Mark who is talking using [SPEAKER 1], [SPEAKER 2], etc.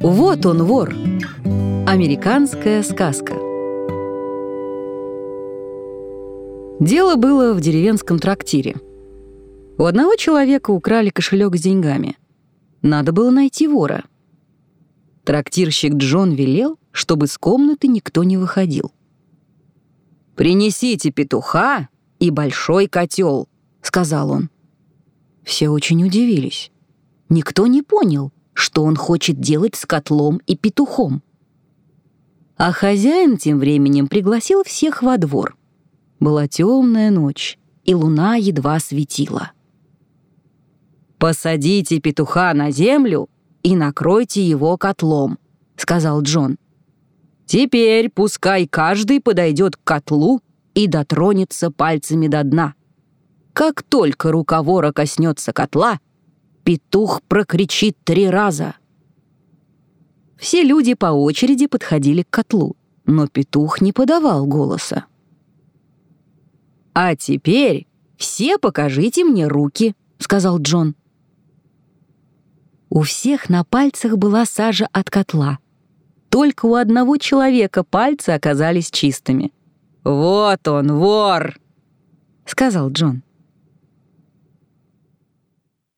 [SPEAKER 1] Вот он вор. Американская сказка. Дело было в деревенском трактире. У одного человека украли кошелек с деньгами. Надо было найти вора. Трактирщик Джон велел, чтобы с комнаты никто не выходил. «Принесите петуха и большой котел», — сказал он. Все очень удивились. Никто не понял, что он хочет делать с котлом и петухом. А хозяин тем временем пригласил всех во двор. Была темная ночь, и луна едва светила. «Посадите петуха на землю и накройте его котлом», — сказал Джон. «Теперь пускай каждый подойдет к котлу и дотронется пальцами до дна. Как только рука вора коснется котла, Петух прокричит три раза. Все люди по очереди подходили к котлу, но петух не подавал голоса. «А теперь все покажите мне руки», — сказал Джон. У всех на пальцах была сажа от котла. Только у одного человека пальцы оказались чистыми. «Вот он, вор!» — сказал Джон.